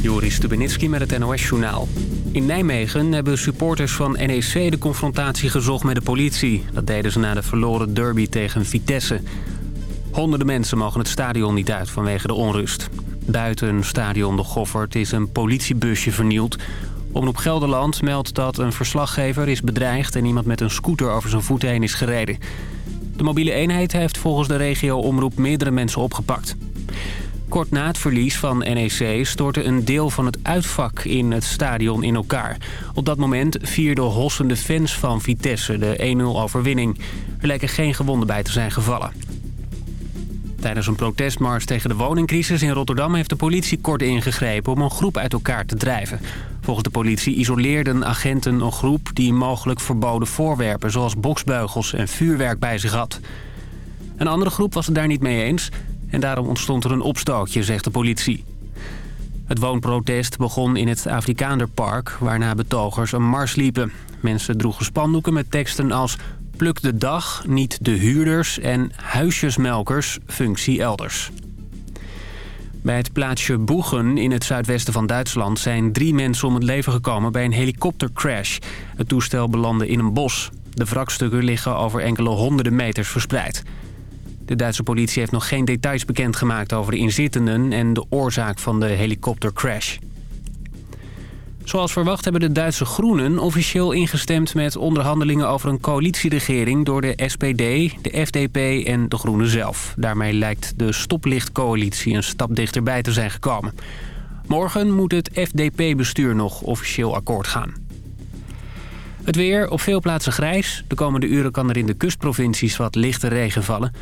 Joris Stubenitski met het NOS-journaal. In Nijmegen hebben supporters van NEC de confrontatie gezocht met de politie. Dat deden ze na de verloren derby tegen Vitesse. Honderden mensen mogen het stadion niet uit vanwege de onrust. Buiten stadion De Goffert is een politiebusje vernield. Omroep Gelderland meldt dat een verslaggever is bedreigd... en iemand met een scooter over zijn voeten heen is gereden. De mobiele eenheid heeft volgens de regio Omroep meerdere mensen opgepakt. Kort na het verlies van NEC stortte een deel van het uitvak in het stadion in elkaar. Op dat moment vierden hossende fans van Vitesse de 1-0 overwinning. Er lijken geen gewonden bij te zijn gevallen. Tijdens een protestmars tegen de woningcrisis in Rotterdam... heeft de politie kort ingegrepen om een groep uit elkaar te drijven. Volgens de politie isoleerden agenten een groep... die mogelijk verboden voorwerpen zoals boksbeugels en vuurwerk bij zich had. Een andere groep was het daar niet mee eens... en daarom ontstond er een opstootje, zegt de politie. Het woonprotest begon in het Afrikaanderpark... waarna betogers een mars liepen. Mensen droegen spandoeken met teksten als Pluk de dag, niet de huurders en huisjesmelkers, functie elders. Bij het plaatsje Boegen in het zuidwesten van Duitsland... zijn drie mensen om het leven gekomen bij een helikoptercrash. Het toestel belandde in een bos. De wrakstukken liggen over enkele honderden meters verspreid. De Duitse politie heeft nog geen details bekendgemaakt over de inzittenden... en de oorzaak van de helikoptercrash. Zoals verwacht hebben de Duitse Groenen officieel ingestemd met onderhandelingen over een coalitieregering door de SPD, de FDP en de Groenen zelf. Daarmee lijkt de stoplichtcoalitie een stap dichterbij te zijn gekomen. Morgen moet het FDP-bestuur nog officieel akkoord gaan. Het weer op veel plaatsen grijs. De komende uren kan er in de kustprovincies wat lichte regen vallen.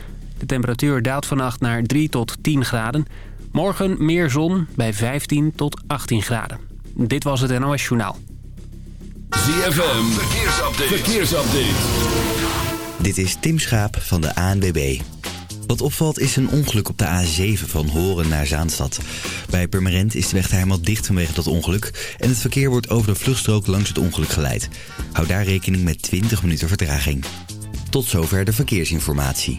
De temperatuur daalt vannacht naar 3 tot 10 graden. Morgen meer zon bij 15 tot 18 graden. Dit was het NOS Journaal. ZFM, verkeersupdate. verkeersupdate. Dit is Tim Schaap van de ANWB. Wat opvalt is een ongeluk op de A7 van Horen naar Zaanstad. Bij Purmerend is de weg helemaal dicht vanwege dat ongeluk... en het verkeer wordt over de vluchtstrook langs het ongeluk geleid. Hou daar rekening met 20 minuten vertraging. Tot zover de verkeersinformatie.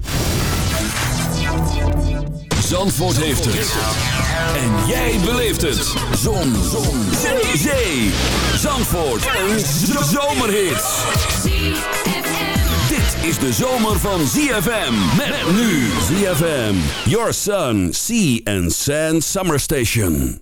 Zandvoort heeft het. En jij beleeft het. Zon. Zon. Zee. Zee. Zandvoort. Een zomerhit. Dit is de zomer van ZFM. Met nu ZFM. Your Sun, Sea and Sand Summer Station.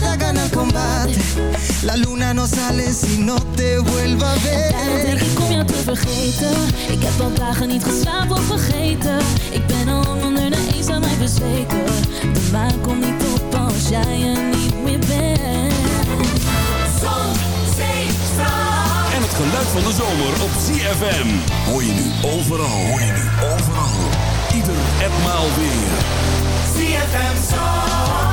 combate. La luna no sale si no te vuelva a Daarom denk ver. ik om jou te vergeten Ik heb al dagen niet geslapen of vergeten Ik ben al lang onder de eenzaamheid bezweken De maan komt niet op als jij er niet meer bent Zon, zee, strand. En het geluid van de zomer op ZFM. Hoor je nu overal. Hoor je nu overal. Ieder en maal weer. ZFM Zandvoort.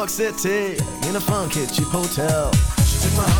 York City in a funky cheap hotel. She took my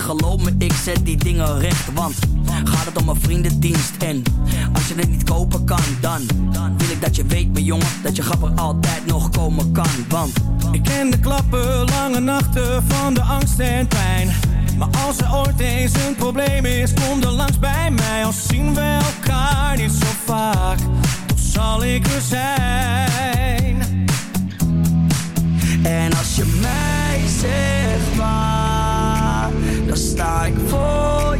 Geloof me, ik zet die dingen recht. Want gaat het om mijn vriendendienst. En als je het niet kopen kan, dan wil ik dat je weet, mijn jongen, dat je grapper altijd nog komen kan. Want ik ken de klappen, lange nachten van de angst en pijn. Maar als er ooit eens een probleem is, kom dan langs bij mij. Al zien we elkaar niet zo vaak, dan zal ik er zijn. En als je mij zegt waar, dan sta ik voor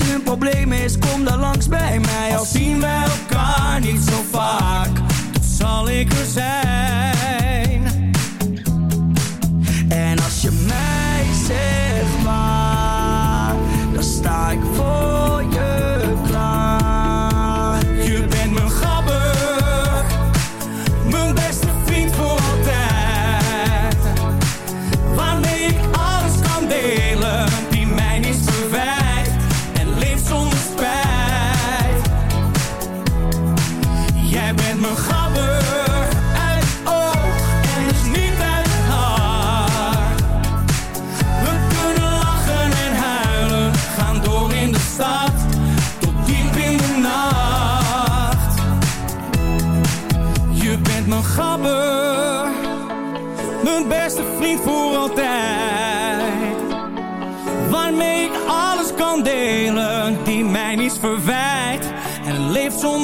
eens een probleem is, kom dan langs bij mij. Al zien we elkaar niet zo vaak, dan zal ik er zijn.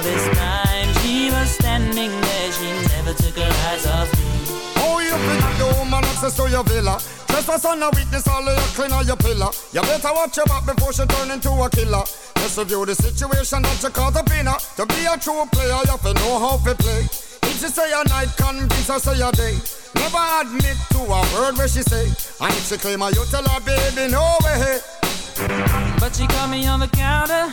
All this time she was standing there, she never took her eyes off me. Oh, you up the woman access to your villa. Trespass on a weakness, all of your clean on your pillar. You better watch your back before she turn into a killer. Just review the situation that you caught up in her. To be a true player, you have to know how to play. If she say a night, convince her say a day. Never admit to a word where she say. And if she claim her, you tell her, baby, no way. But she caught me on the counter.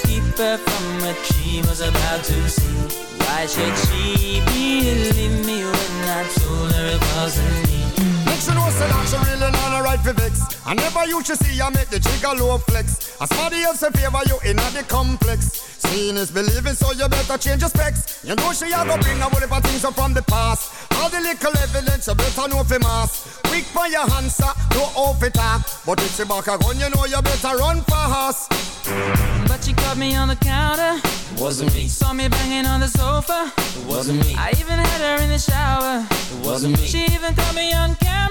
from what she was about to see. Why should she believe me when I told her it wasn't she know say that she really not a right for vex. I never used to see her make the trigger low flex. As somebody else in favor you in the complex. Seeing is believing, so you better change your specs. You know she a go bring a whole heap of things up from the past. All the little evidence you better know for mass. Quick for your answer, no off it talk. But if she back a gun, you know you better run fast. But she caught me on the counter. Wasn't me. Saw me banging on the sofa. Wasn't me. I even had her in the shower. It wasn't me. She even caught me on camera.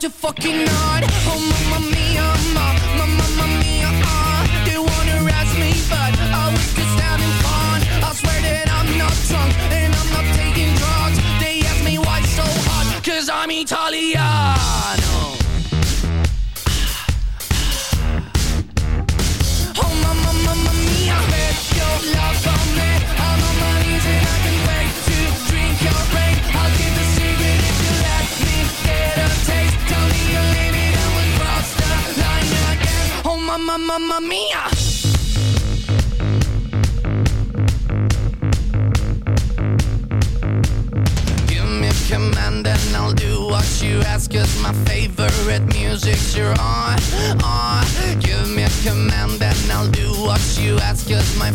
to fucking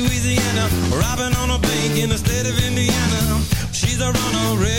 Louisiana, robbing on a bank in the state of Indiana. She's a runner.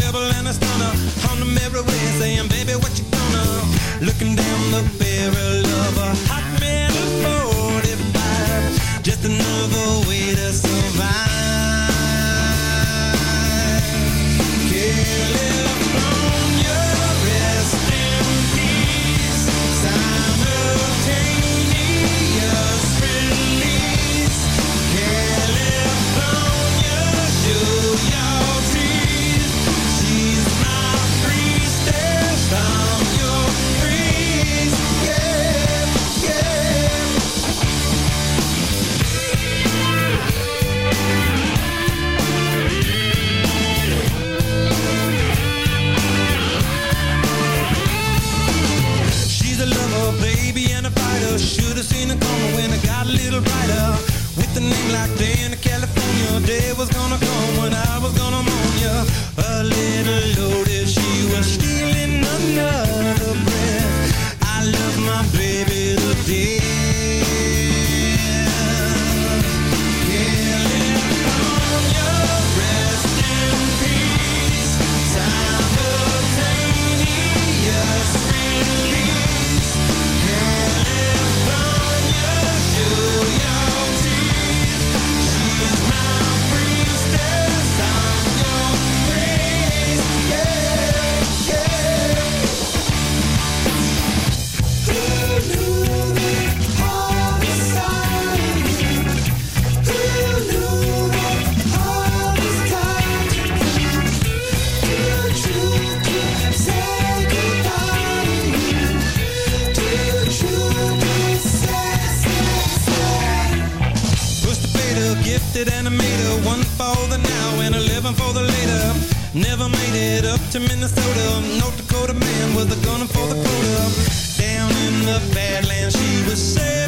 Never made it up to Minnesota, North Dakota man with a gun for the quota. Down in the Badlands, she was safe.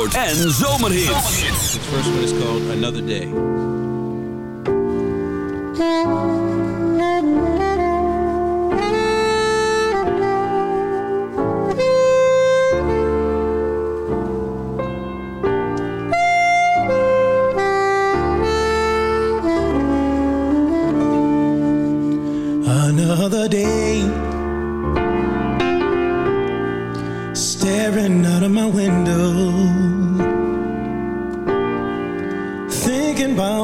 Zandvoort en Zomerhits. This first one is called Another Day. Another day staring out of my window